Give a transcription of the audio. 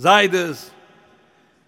Zaydas,